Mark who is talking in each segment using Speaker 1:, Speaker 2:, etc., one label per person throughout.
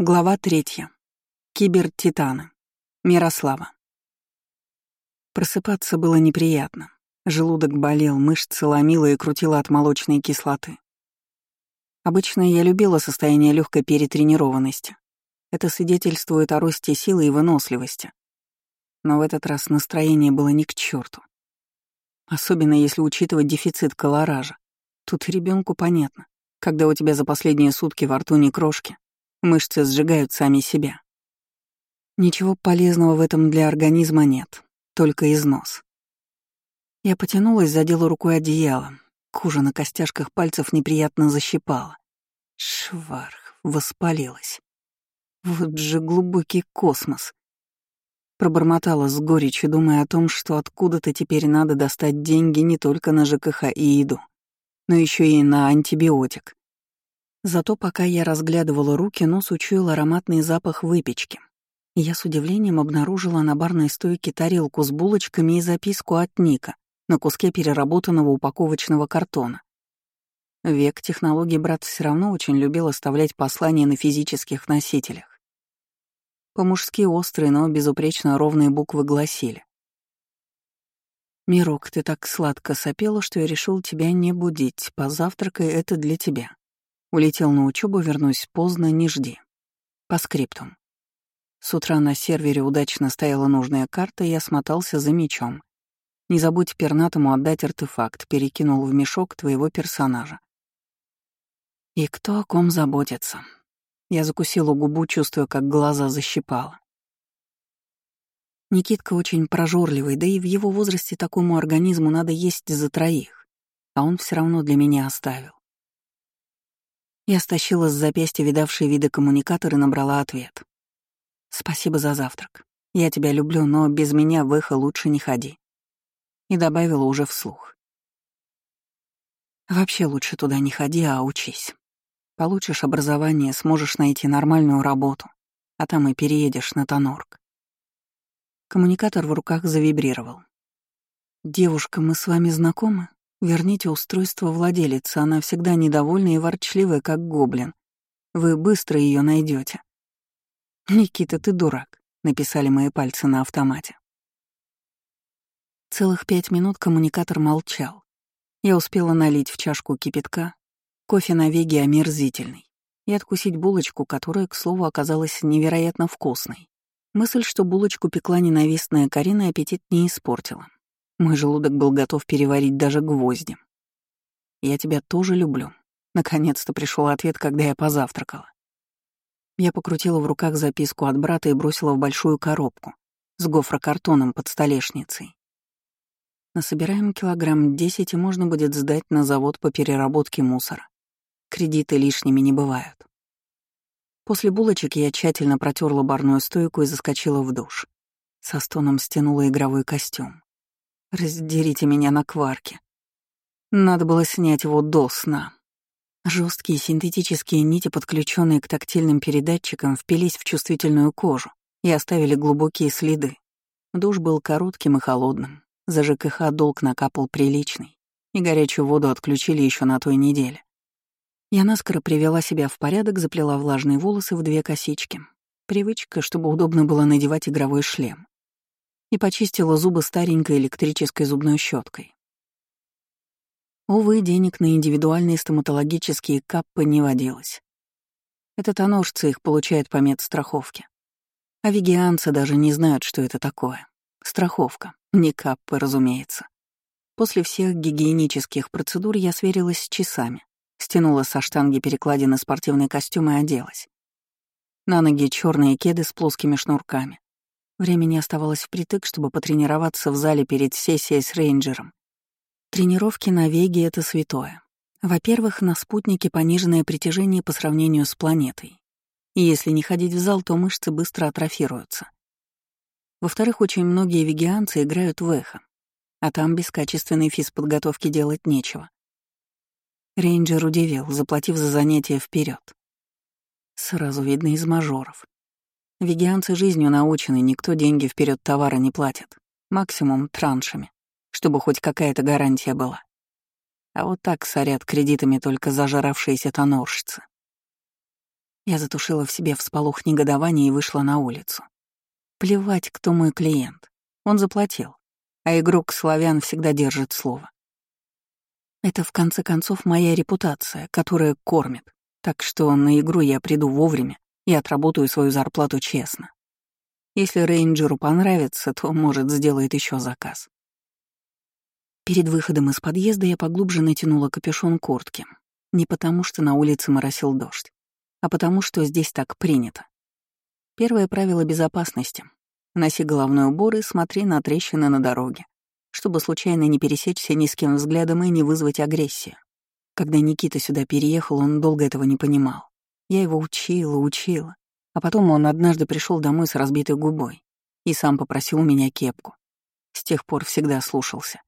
Speaker 1: Глава третья. Кибертитаны. Мирослава. Просыпаться было неприятно. Желудок болел, мышцы ломило и крутило от молочной кислоты. Обычно я любила состояние легкой перетренированности. Это свидетельствует о росте силы и выносливости. Но в этот раз настроение было ни к черту. Особенно если учитывать дефицит колоража. Тут ребенку понятно, когда у тебя за последние сутки во рту не крошки, Мышцы сжигают сами себя. Ничего полезного в этом для организма нет, только износ. Я потянулась, задела рукой одеяло. Кожа на костяшках пальцев неприятно защипала. Шварх, воспалилась. Вот же глубокий космос. Пробормотала с горечью, думая о том, что откуда-то теперь надо достать деньги не только на ЖКХ и еду, но еще и на антибиотик. Зато пока я разглядывала руки, нос учуял ароматный запах выпечки. Я с удивлением обнаружила на барной стойке тарелку с булочками и записку от Ника на куске переработанного упаковочного картона. Век технологий брат все равно очень любил оставлять послания на физических носителях. По-мужски острые, но безупречно ровные буквы гласили. «Мирок, ты так сладко сопела, что я решил тебя не будить. Позавтракай, это для тебя. Улетел на учебу, вернусь поздно, не жди. По скриптум. С утра на сервере удачно стояла нужная карта, и я смотался за мечом. Не забудь пернатому отдать артефакт, перекинул в мешок твоего персонажа. И кто о ком заботится? Я закусила губу, чувствуя, как глаза защипала. Никитка очень прожорливый, да и в его возрасте такому организму надо есть за троих, а он все равно для меня оставил. Я стащила с запястья видавшие виды коммуникатор и набрала ответ. «Спасибо за завтрак. Я тебя люблю, но без меня в эхо лучше не ходи». И добавила уже вслух. «Вообще лучше туда не ходи, а учись. Получишь образование, сможешь найти нормальную работу, а там и переедешь на Тонорг». Коммуникатор в руках завибрировал. «Девушка, мы с вами знакомы?» Верните устройство владелицы, она всегда недовольна и ворчливая, как гоблин. Вы быстро ее найдете. «Никита, ты дурак», — написали мои пальцы на автомате. Целых пять минут коммуникатор молчал. Я успела налить в чашку кипятка, кофе на веге омерзительный, и откусить булочку, которая, к слову, оказалась невероятно вкусной. Мысль, что булочку пекла ненавистная Карина, аппетит не испортила. Мой желудок был готов переварить даже гвозди. «Я тебя тоже люблю». Наконец-то пришел ответ, когда я позавтракала. Я покрутила в руках записку от брата и бросила в большую коробку с гофрокартоном под столешницей. Насобираем килограмм десять, и можно будет сдать на завод по переработке мусора. Кредиты лишними не бывают. После булочек я тщательно протерла барную стойку и заскочила в душ. Со стоном стянула игровой костюм. Раздерите меня на кварки. Надо было снять его до сна. Жесткие синтетические нити, подключенные к тактильным передатчикам, впились в чувствительную кожу и оставили глубокие следы. Душ был коротким и холодным. За ЖКХ долг накапал приличный, и горячую воду отключили еще на той неделе. Я наскоро привела себя в порядок, заплела влажные волосы в две косички. Привычка, чтобы удобно было надевать игровой шлем и почистила зубы старенькой электрической зубной щеткой. Увы, денег на индивидуальные стоматологические каппы не водилось. Это тоножцы их получают по медстраховке. А вегианцы даже не знают, что это такое. Страховка, не каппы, разумеется. После всех гигиенических процедур я сверилась с часами, стянула со штанги перекладины спортивный костюм и оделась. На ноги черные кеды с плоскими шнурками, Времени оставалось впритык, чтобы потренироваться в зале перед сессией с рейнджером. Тренировки на Веге — это святое. Во-первых, на спутнике пониженное притяжение по сравнению с планетой. И если не ходить в зал, то мышцы быстро атрофируются. Во-вторых, очень многие вегианцы играют в эхо, а там без качественной физподготовки делать нечего. Рейнджер удивил, заплатив за занятие вперед. Сразу видно из мажоров. Вегианцы жизнью научены, никто деньги вперед товара не платит. Максимум траншами, чтобы хоть какая-то гарантия была. А вот так сорят кредитами только зажравшиеся тонорщицы. Я затушила в себе всполох негодования и вышла на улицу. Плевать, кто мой клиент. Он заплатил. А игрок славян всегда держит слово. Это, в конце концов, моя репутация, которая кормит. Так что на игру я приду вовремя и отработаю свою зарплату честно. Если рейнджеру понравится, то, может, сделает еще заказ. Перед выходом из подъезда я поглубже натянула капюшон куртки. Не потому, что на улице моросил дождь, а потому, что здесь так принято. Первое правило безопасности — носи головной убор и смотри на трещины на дороге, чтобы случайно не пересечься ни с кем взглядом и не вызвать агрессию. Когда Никита сюда переехал, он долго этого не понимал. Я его учила, учила. А потом он однажды пришел домой с разбитой губой и сам попросил у меня кепку. С тех пор всегда слушался.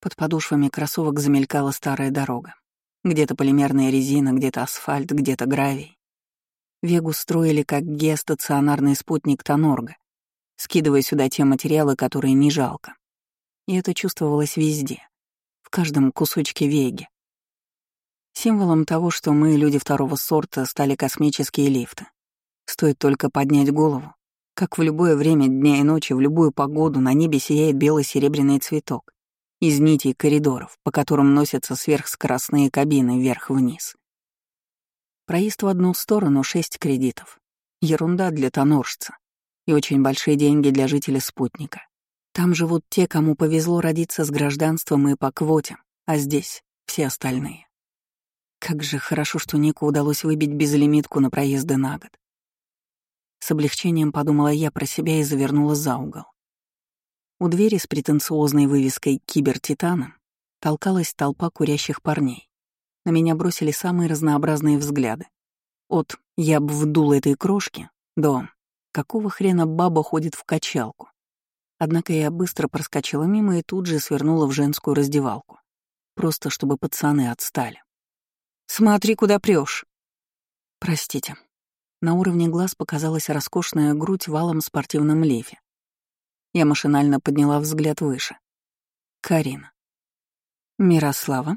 Speaker 1: Под подошвами кроссовок замелькала старая дорога. Где-то полимерная резина, где-то асфальт, где-то гравий. Вегу строили как геостационарный спутник Тонорга, скидывая сюда те материалы, которые не жалко. И это чувствовалось везде каждом кусочке веги. Символом того, что мы, люди второго сорта, стали космические лифты. Стоит только поднять голову, как в любое время дня и ночи, в любую погоду на небе сияет бело-серебряный цветок из нитей коридоров, по которым носятся сверхскоростные кабины вверх-вниз. Проезд в одну сторону — шесть кредитов. Ерунда для тоноржца. И очень большие деньги для жителя спутника. Там живут те, кому повезло родиться с гражданством и по квоте, а здесь — все остальные. Как же хорошо, что Нику удалось выбить безлимитку на проезды на год. С облегчением подумала я про себя и завернула за угол. У двери с претенциозной вывеской «Кибертитаном» толкалась толпа курящих парней. На меня бросили самые разнообразные взгляды. От «я б вдул этой крошки» до «какого хрена баба ходит в качалку?» Однако я быстро проскочила мимо и тут же свернула в женскую раздевалку. Просто чтобы пацаны отстали. «Смотри, куда прешь. Простите. На уровне глаз показалась роскошная грудь в алом спортивном лефе. Я машинально подняла взгляд выше. Карина. Мирослава.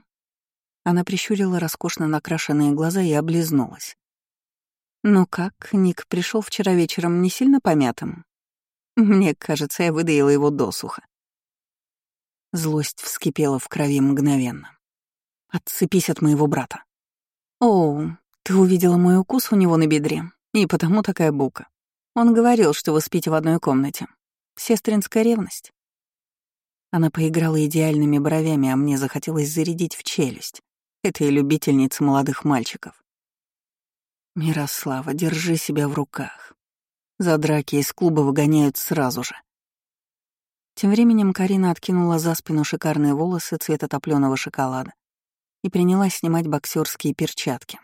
Speaker 1: Она прищурила роскошно накрашенные глаза и облизнулась. «Ну как, Ник пришел вчера вечером не сильно помятым?» Мне кажется, я выдаила его досуха. Злость вскипела в крови мгновенно. «Отцепись от моего брата». «О, ты увидела мой укус у него на бедре, и потому такая бука. Он говорил, что вы спите в одной комнате. Сестринская ревность». Она поиграла идеальными бровями, а мне захотелось зарядить в челюсть. Это и любительница молодых мальчиков. «Мирослава, держи себя в руках. За драки из клуба выгоняют сразу же. Тем временем Карина откинула за спину шикарные волосы цвета топленого шоколада и принялась снимать боксерские перчатки.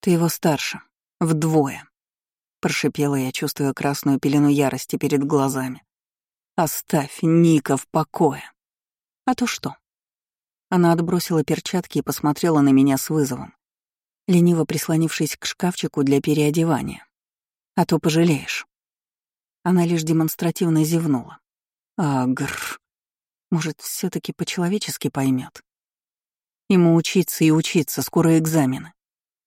Speaker 1: «Ты его старше. Вдвое», — прошипела я, чувствуя красную пелену ярости перед глазами. «Оставь Ника в покое». «А то что?» Она отбросила перчатки и посмотрела на меня с вызовом, лениво прислонившись к шкафчику для переодевания а то пожалеешь». Она лишь демонстративно зевнула. Агр. Может, все таки по-человечески поймет. Ему учиться и учиться, скоро экзамены.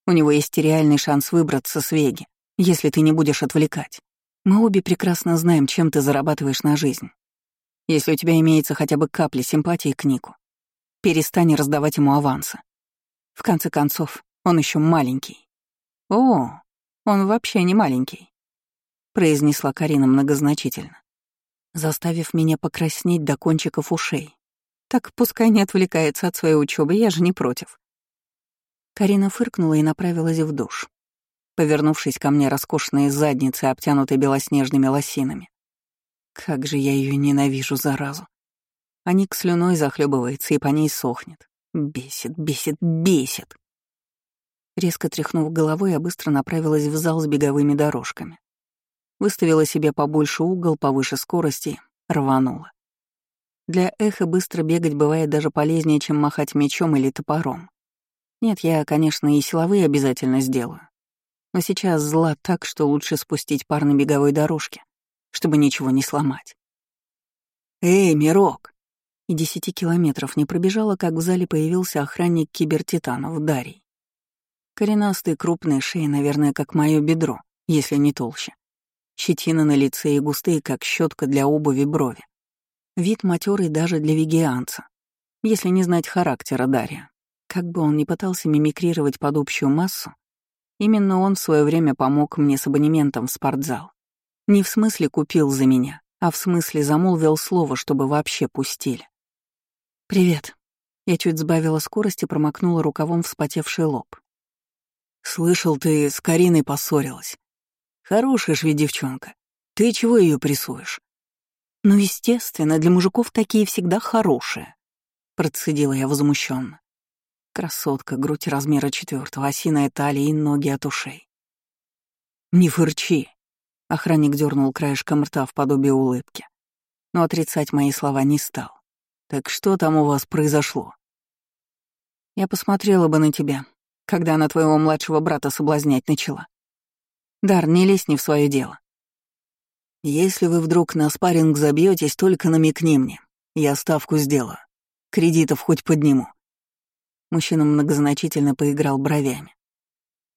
Speaker 1: У него есть реальный шанс выбраться с Веги, если ты не будешь отвлекать. Мы обе прекрасно знаем, чем ты зарабатываешь на жизнь. Если у тебя имеется хотя бы капля симпатии к Нику, перестань раздавать ему авансы. В конце концов, он еще маленький. О, он вообще не маленький», — произнесла Карина многозначительно, заставив меня покраснеть до кончиков ушей. «Так пускай не отвлекается от своей учебы, я же не против». Карина фыркнула и направилась в душ, повернувшись ко мне роскошной задницей, обтянутой белоснежными лосинами. Как же я ее ненавижу, заразу. А Ник слюной захлебывается и по ней сохнет. Бесит, бесит, бесит. Резко тряхнув головой, я быстро направилась в зал с беговыми дорожками. Выставила себе побольше угол, повыше скорости, рванула. Для эха быстро бегать бывает даже полезнее, чем махать мечом или топором. Нет, я, конечно, и силовые обязательно сделаю. Но сейчас зла так, что лучше спустить пар на беговой дорожке, чтобы ничего не сломать. «Эй, Мирок!» И десяти километров не пробежала, как в зале появился охранник кибертитанов Дарий. Коренастые крупные шеи, наверное, как мое бедро, если не толще. Щетина на лице и густые, как щетка для обуви брови. Вид матерый даже для вегианца, если не знать характера Дарья. Как бы он ни пытался мимикрировать под общую массу, именно он в свое время помог мне с абонементом в спортзал. Не в смысле купил за меня, а в смысле замолвил слово, чтобы вообще пустили. «Привет». Я чуть сбавила скорость и промокнула рукавом вспотевший лоб. «Слышал, ты с Кариной поссорилась. Хорошая ж ведь девчонка. Ты чего ее прессуешь?» «Ну, естественно, для мужиков такие всегда хорошие», — процедила я возмущенно. Красотка, грудь размера четвертого, осиная талия и ноги от ушей. «Не фырчи!» — охранник дернул краешком рта в подобие улыбки. Но отрицать мои слова не стал. «Так что там у вас произошло?» «Я посмотрела бы на тебя, когда она твоего младшего брата соблазнять начала. Дар, не лезь не в свое дело. Если вы вдруг на спарринг забьетесь, только намекни мне. Я ставку сделаю. Кредитов хоть подниму. Мужчина многозначительно поиграл бровями.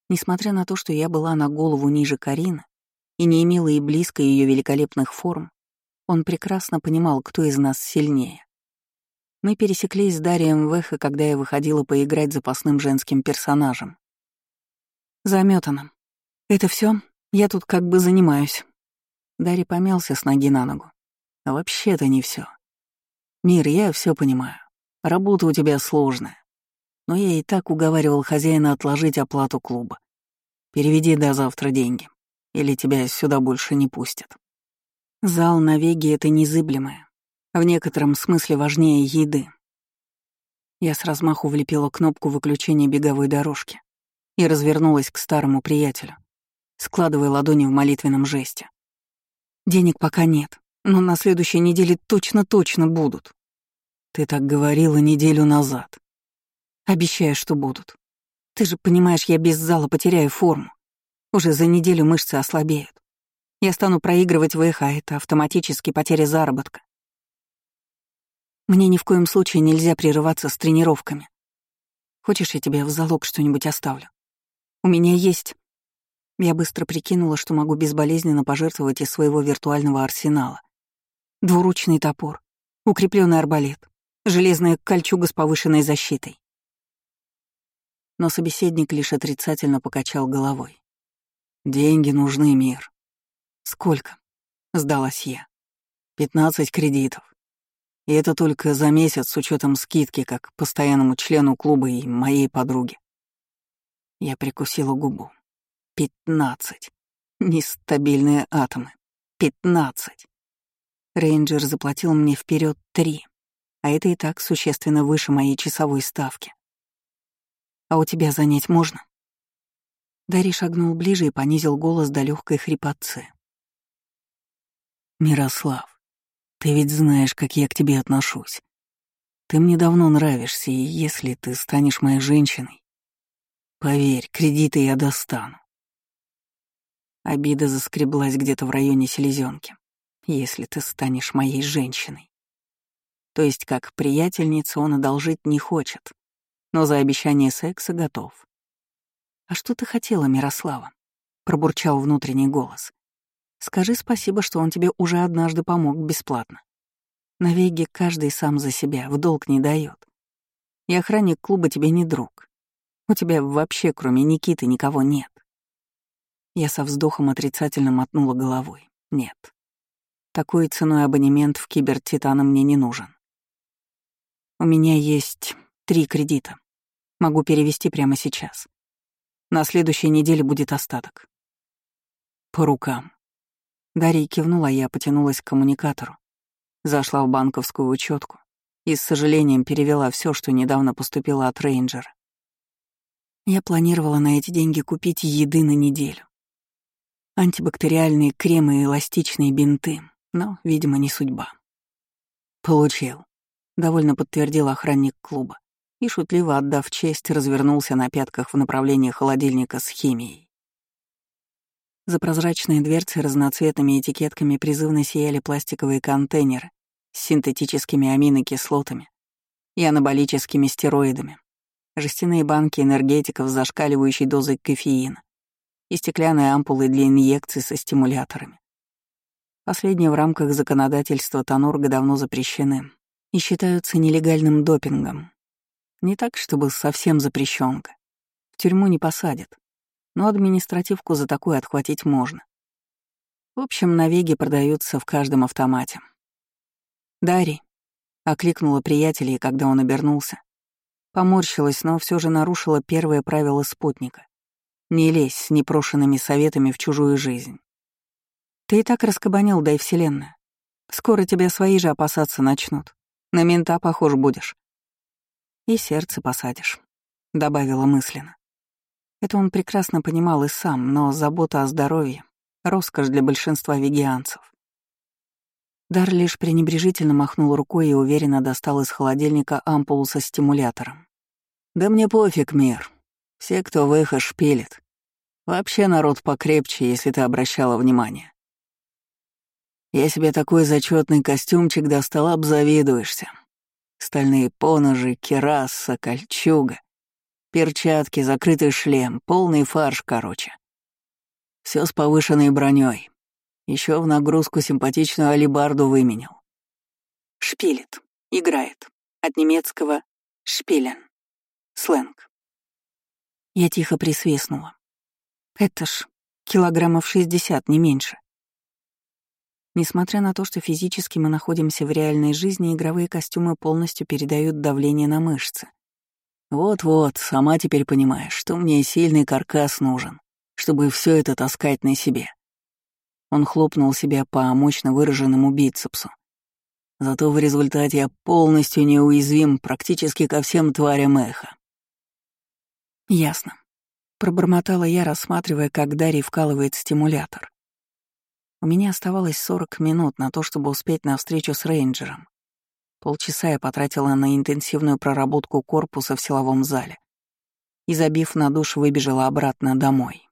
Speaker 1: Несмотря на то, что я была на голову ниже Карины и не имела и близко ее великолепных форм, он прекрасно понимал, кто из нас сильнее. Мы пересеклись с Дарием в эхо, когда я выходила поиграть запасным женским персонажем. Заметанным. Это все? Я тут как бы занимаюсь. Дарий помялся с ноги на ногу. А вообще-то не все. Мир, я все понимаю. Работа у тебя сложная но я и так уговаривал хозяина отложить оплату клуба. Переведи до завтра деньги, или тебя сюда больше не пустят. Зал на Веге — это незыблемое, в некотором смысле важнее еды. Я с размаху влепила кнопку выключения беговой дорожки и развернулась к старому приятелю, складывая ладони в молитвенном жесте. Денег пока нет, но на следующей неделе точно-точно будут. Ты так говорила неделю назад. Обещаю, что будут. Ты же понимаешь, я без зала потеряю форму. Уже за неделю мышцы ослабеют. Я стану проигрывать в эхо, а это автоматически потеря заработка. Мне ни в коем случае нельзя прерываться с тренировками. Хочешь, я тебе в залог что-нибудь оставлю? У меня есть... Я быстро прикинула, что могу безболезненно пожертвовать из своего виртуального арсенала. Двуручный топор, укрепленный арбалет, железная кольчуга с повышенной защитой, но собеседник лишь отрицательно покачал головой. «Деньги нужны, мир». «Сколько?» — сдалась я. «Пятнадцать кредитов. И это только за месяц с учетом скидки как постоянному члену клуба и моей подруге». Я прикусила губу. «Пятнадцать. Нестабильные атомы. Пятнадцать. Рейнджер заплатил мне вперед три, а это и так существенно выше моей часовой ставки. А у тебя занять можно?» Дарий шагнул ближе и понизил голос до легкой хрипотцы. «Мирослав, ты ведь знаешь, как я к тебе отношусь. Ты мне давно нравишься, и если ты станешь моей женщиной, поверь, кредиты я достану». Обида заскреблась где-то в районе селезенки. «Если ты станешь моей женщиной». То есть, как приятельница он одолжить не хочет, но за обещание секса готов. «А что ты хотела, Мирослава?» — пробурчал внутренний голос. «Скажи спасибо, что он тебе уже однажды помог бесплатно. На Веге каждый сам за себя, в долг не дает. И охранник клуба тебе не друг. У тебя вообще, кроме Никиты, никого нет». Я со вздохом отрицательно мотнула головой. «Нет. Такой ценой абонемент в Кибертитана мне не нужен. У меня есть Три кредита. Могу перевести прямо сейчас. На следующей неделе будет остаток. По рукам. Дарья кивнула, а я потянулась к коммуникатору. Зашла в банковскую учетку и с сожалением перевела все, что недавно поступило от рейнджера. Я планировала на эти деньги купить еды на неделю. Антибактериальные кремы и эластичные бинты, но, видимо, не судьба. Получил. Довольно подтвердил охранник клуба и, шутливо отдав честь, развернулся на пятках в направлении холодильника с химией. За прозрачные дверцы разноцветными этикетками призывно сияли пластиковые контейнеры с синтетическими аминокислотами и анаболическими стероидами. жестяные банки энергетиков с зашкаливающей дозой кофеина и стеклянные ампулы для инъекций со стимуляторами. Последние в рамках законодательства Тонорга давно запрещены и считаются нелегальным допингом. Не так, чтобы совсем запрещенка. В тюрьму не посадят, но административку за такое отхватить можно. В общем, навеги продаются в каждом автомате. «Дарий», — окликнула приятелей, когда он обернулся. Поморщилась, но все же нарушила первое правило спутника. Не лезь с непрошенными советами в чужую жизнь. Ты и так раскабанил, дай вселенная. Скоро тебя свои же опасаться начнут. На мента похож будешь. И сердце посадишь, — добавила мысленно. Это он прекрасно понимал и сам, но забота о здоровье — роскошь для большинства вегианцев. Дар лишь пренебрежительно махнул рукой и уверенно достал из холодильника ампулу со стимулятором. «Да мне пофиг, мир. Все, кто в эхо, шпилит. Вообще народ покрепче, если ты обращала внимание. Я себе такой зачетный костюмчик достал, обзавидуешься. Стальные поножи, кераса, кольчуга, перчатки, закрытый шлем, полный фарш, короче. Все с повышенной броней. Еще в нагрузку симпатичную алибарду выменял. Шпилит. Играет. От немецкого «шпилен». Сленг. Я тихо присвистнула. Это ж килограммов шестьдесят, не меньше. Несмотря на то, что физически мы находимся в реальной жизни, игровые костюмы полностью передают давление на мышцы. Вот-вот, сама теперь понимаешь, что мне сильный каркас нужен, чтобы все это таскать на себе. Он хлопнул себя по мощно выраженному бицепсу. Зато в результате я полностью неуязвим практически ко всем тварям эха. Ясно. Пробормотала я, рассматривая, как Дарий вкалывает стимулятор. У меня оставалось 40 минут на то, чтобы успеть на встречу с рейнджером. Полчаса я потратила на интенсивную проработку корпуса в силовом зале и, забив на душ, выбежала обратно домой.